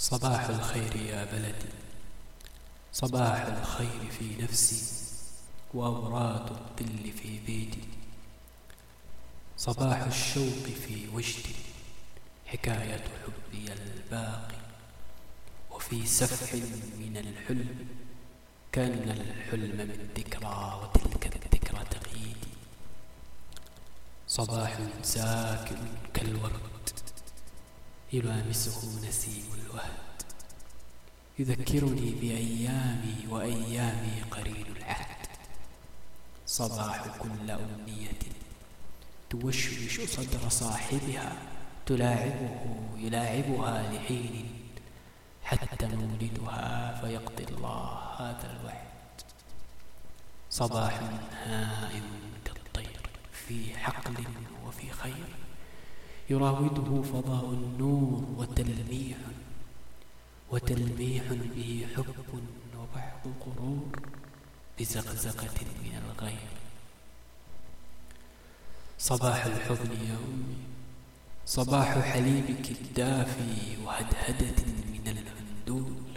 صباح الخير يا بلدي. صباح الخير في نفسي وأوراد الظل في بيتي. صباح الشوق في وجدي حكاية حبي الباقي. وفي سفح من الحلم كان الحلم من ذكرى وتلك الذكرى تغييدي صباح ساكن كالورد يلامسه نسيم الوهد. يذكرني بأيامي وأيامي قرين العهد. صباح كل أمنية. توشوش صدر صاحبها تلاعبه يلاعبها لحين. حتى مولدها فيقضي الله هذا الوعد. صباح هائم كالطير في حقل وفي خير. يراوده فضاء النور وتلميح وتلميح به حب وبعض غرور بزقزقة من الغير. صباح الحضن يا أمي صباح حليبك الدافي وهدهدة من الهندول.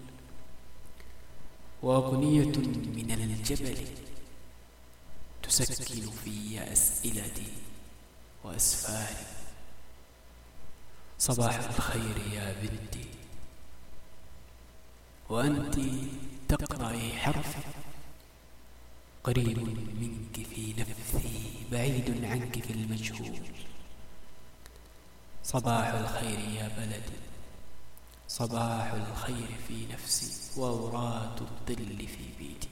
وأغنية من الجبل تسكن في أسئلتي وأسفاري صباح الخير يا بنتي. وأنت تقرأي حرفي قريب منك في نفسي بعيد عنك في المجهول. صباح الخير يا بلدي صباح الخير في نفسي وأورات الظل في بيتي.